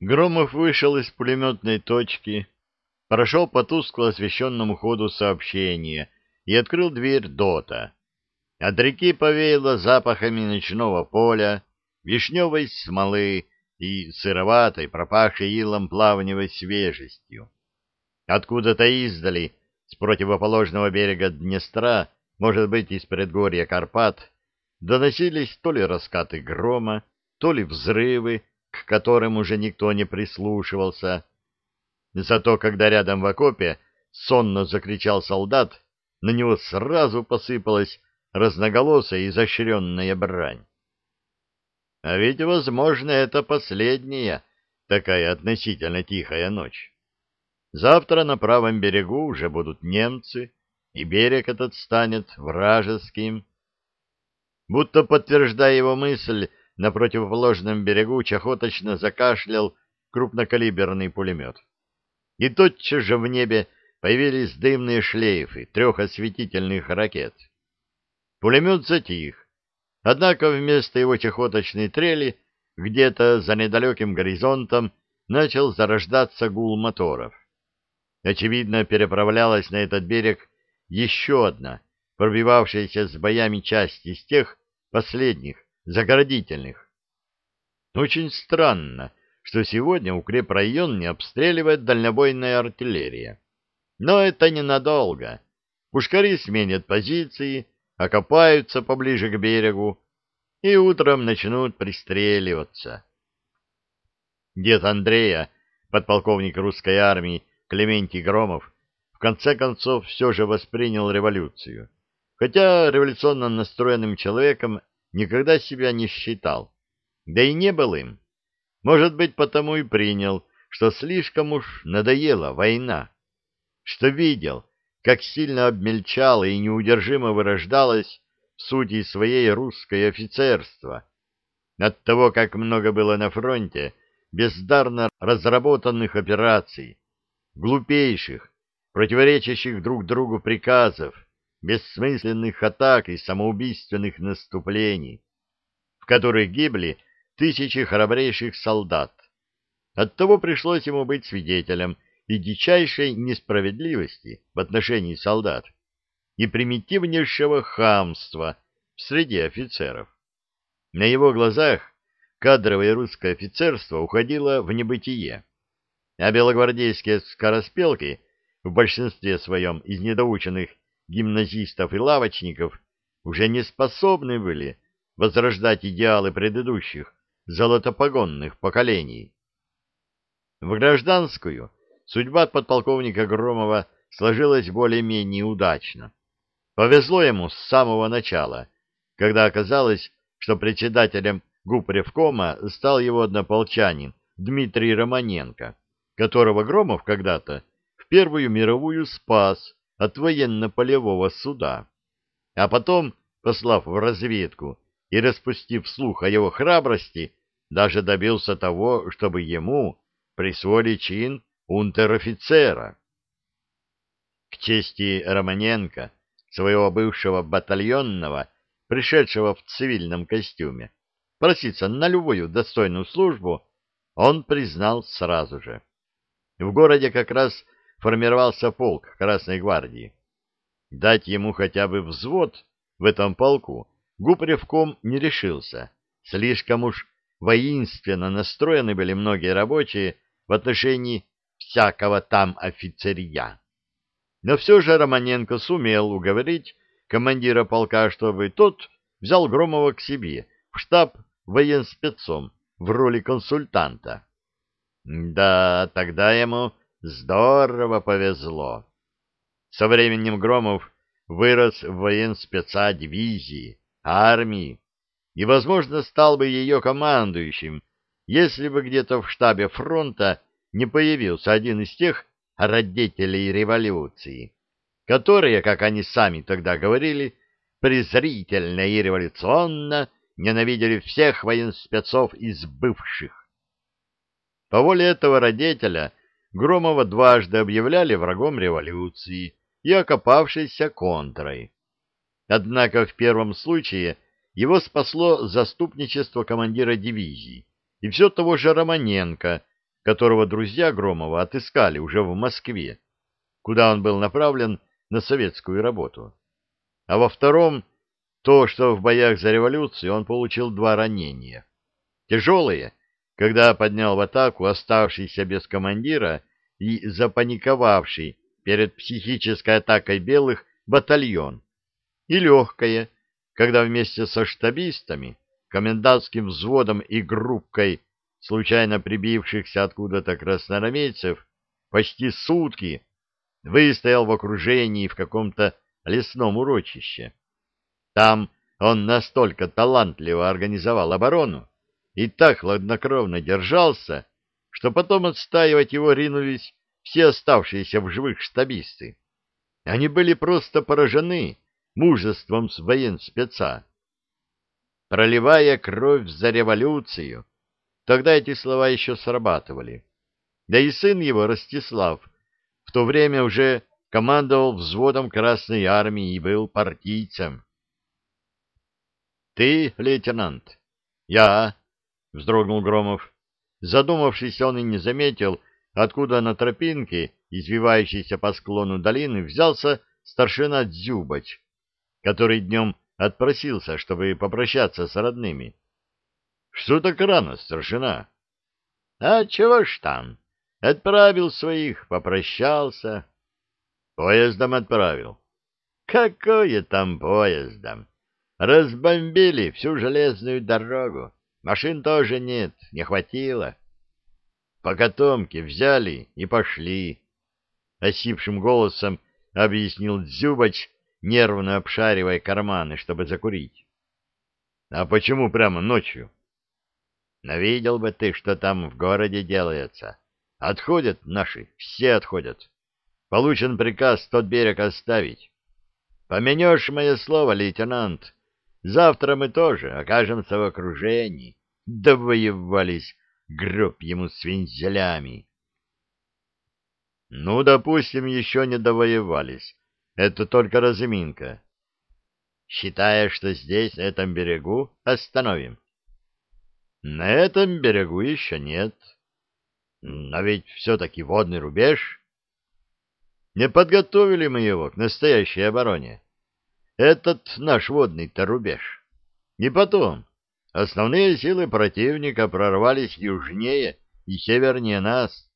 Громов вышел из пулеметной точки, прошел по тускло освещенному ходу сообщения и открыл дверь ДОТа. От реки повеяло запахами ночного поля, вишневой смолы и сыроватой, пропахшей илом плавневой свежестью. Откуда-то издали, с противоположного берега Днестра, может быть, из предгорья Карпат, доносились то ли раскаты грома, то ли взрывы, к которым уже никто не прислушивался. Зато когда рядом в окопе сонно закричал солдат, на него сразу посыпалась разноголосая изощренная брань. А ведь, возможно, это последняя такая относительно тихая ночь. Завтра на правом берегу уже будут немцы, и берег этот станет вражеским. Будто подтверждая его мысль, на противоположном берегу чахоточно закашлял крупнокалиберный пулемет. И тотчас же в небе появились дымные шлейфы трех осветительных ракет. Пулемет затих, однако вместо его чахоточной трели где-то за недалеким горизонтом начал зарождаться гул моторов. Очевидно, переправлялась на этот берег еще одна, пробивавшаяся с боями часть из тех последних, заградительных. Очень странно, что сегодня укрепрайон не обстреливает дальнобойная артиллерия. Но это ненадолго. Пушкари сменят позиции, окопаются поближе к берегу и утром начнут пристреливаться. Дед Андрея, подполковник русской армии Клементий Громов, в конце концов все же воспринял революцию, хотя революционно настроенным человеком никогда себя не считал, да и не был им. Может быть, потому и принял, что слишком уж надоела война, что видел, как сильно обмельчало и неудержимо вырождалось в сути своей русское офицерство. От того, как много было на фронте бездарно разработанных операций, глупейших, противоречащих друг другу приказов, бессмысленных атак и самоубийственных наступлений, в которых гибли тысячи храбрейших солдат. Оттого пришлось ему быть свидетелем и дичайшей несправедливости в отношении солдат, и примитивнейшего хамства в среде офицеров. На его глазах кадровое русское офицерство уходило в небытие, а белогвардейские скороспелки, в большинстве своем из недоученных гимназистов и лавочников уже не способны были возрождать идеалы предыдущих золотопогонных поколений. В гражданскую судьба подполковника Громова сложилась более-менее удачно. Повезло ему с самого начала, когда оказалось, что председателем Гупревкома стал его однополчанин Дмитрий Романенко, которого Громов когда-то в Первую мировую спас от военно-полевого суда, а потом, послав в разведку и распустив слух о его храбрости, даже добился того, чтобы ему присвоили чин унтер-офицера. К чести Романенко, своего бывшего батальонного, пришедшего в цивильном костюме, проситься на любую достойную службу, он признал сразу же. В городе как раз формировался полк Красной гвардии. Дать ему хотя бы взвод в этом полку Гупревком не решился. Слишком уж воинственно настроены были многие рабочие в отношении всякого там офицерия. Но все же Романенко сумел уговорить командира полка, чтобы тот взял Громова к себе в штаб военспецом в роли консультанта. Да, тогда ему Здорово повезло. Со временем Громов вырос в военспеца дивизии, армии, и, возможно, стал бы ее командующим, если бы где-то в штабе фронта не появился один из тех родителей революции, которые, как они сами тогда говорили, презрительно и революционно ненавидели всех военспецов из бывших. По воле этого родителя Громова дважды объявляли врагом революции и окопавшейся контрой. Однако в первом случае его спасло заступничество командира дивизии и все того же Романенко, которого друзья Громова отыскали уже в Москве, куда он был направлен на советскую работу. А во втором — то, что в боях за революцию он получил два ранения. Тяжелые, когда поднял в атаку оставшийся без командира и запаниковавший перед психической атакой белых батальон, и легкое, когда вместе со штабистами, комендантским взводом и группкой случайно прибившихся откуда-то красноармейцев почти сутки выстоял в окружении в каком-то лесном урочище. Там он настолько талантливо организовал оборону и так хладнокровно держался, что потом отстаивать его ринулись все оставшиеся в живых штабисты. Они были просто поражены мужеством военспеца. Проливая кровь за революцию, тогда эти слова еще срабатывали. Да и сын его, Ростислав, в то время уже командовал взводом Красной Армии и был партийцем. — Ты, лейтенант? — Я, — вздрогнул Громов. Задумавшись, он и не заметил, откуда на тропинке, извивающейся по склону долины, взялся старшина Дзюбач, который днем отпросился, чтобы попрощаться с родными. — Что так рано, старшина? — А чего ж там? Отправил своих, попрощался. — Поездом отправил. — Какое там поездом? Разбомбили всю железную дорогу. Машин тоже нет, не хватило. По котомке взяли и пошли. Осипшим голосом объяснил Дзюбач, нервно обшаривая карманы, чтобы закурить. — А почему прямо ночью? — Навидел бы ты, что там в городе делается. Отходят наши, все отходят. Получен приказ тот берег оставить. Поменешь мое слово, лейтенант, завтра мы тоже окажемся в окружении. Довоевались гроб ему с вензелями. Ну, допустим, еще не довоевались. Это только разминка. Считая, что здесь, на этом берегу, остановим? На этом берегу еще нет. Но ведь все-таки водный рубеж. Не подготовили мы его к настоящей обороне. Этот наш водный-то рубеж. И потом, основные силы противника прорвались южнее и севернее нас.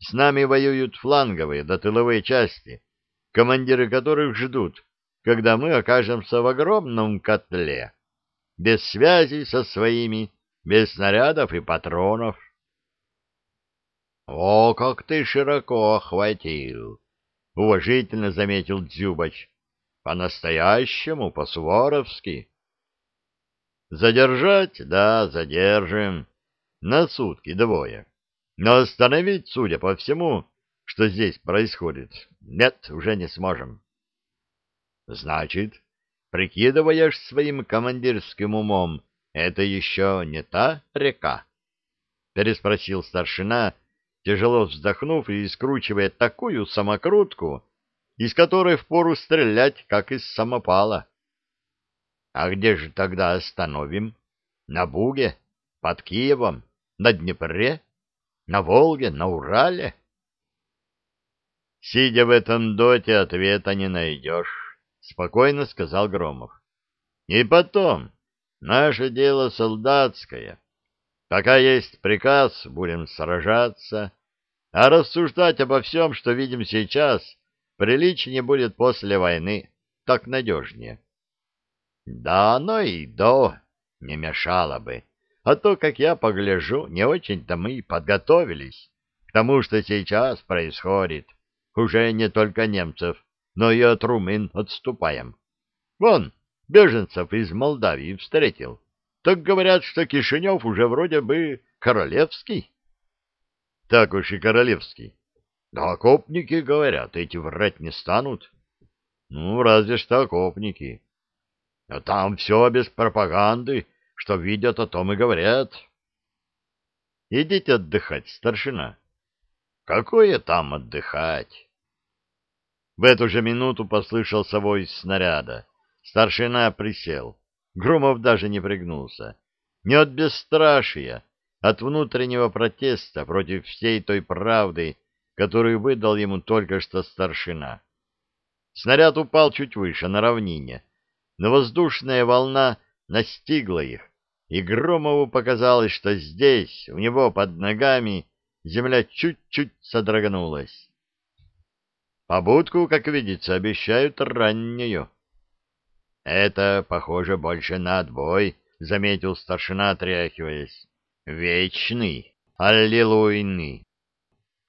С нами воюют фланговые да тыловые части, командиры которых ждут, когда мы окажемся в огромном котле, без связи со своими, без снарядов и патронов. — О, как ты широко охватил! — уважительно заметил Дзюбач. — По-настоящему, по-суворовски. — Задержать? Да, задержим. На сутки двое. Но остановить, судя по всему, что здесь происходит, нет, уже не сможем. — Значит, прикидываешь своим командирским умом, это еще не та река? — переспросил старшина, тяжело вздохнув и скручивая такую самокрутку, из которой впору стрелять, как из самопала. — А где же тогда остановим? На Буге? Под Киевом? На Днепре? На Волге? На Урале? — Сидя в этом доте, ответа не найдешь, — спокойно сказал Громов. И потом, наше дело солдатское. Пока есть приказ, будем сражаться, а рассуждать обо всем, что видим сейчас, приличнее будет после войны, так надежнее. Да, но и до не мешало бы, а то, как я погляжу, не очень-то мы подготовились к тому, что сейчас происходит уже не только немцев, но и от румын отступаем. Вон, беженцев из Молдавии встретил. Так говорят, что Кишинев уже вроде бы королевский. Так уж и королевский. Да окопники, говорят, эти врать не станут. Ну, разве что окопники. А там все без пропаганды, что видят, о том и говорят. Идите отдыхать, старшина. Какое там отдыхать? В эту же минуту послышался вой снаряда. Старшина присел. Громов даже не пригнулся. Не от бесстрашия, от внутреннего протеста против всей той правды, которую выдал ему только что старшина. Снаряд упал чуть выше, на равнине, но воздушная волна настигла их, и Громову показалось, что здесь, у него под ногами, земля чуть-чуть содрогнулась. Побудку, как видится, обещают раннюю. — Это, похоже, больше на отбой, — заметил старшина, отряхиваясь. — Вечный, аллилуйный.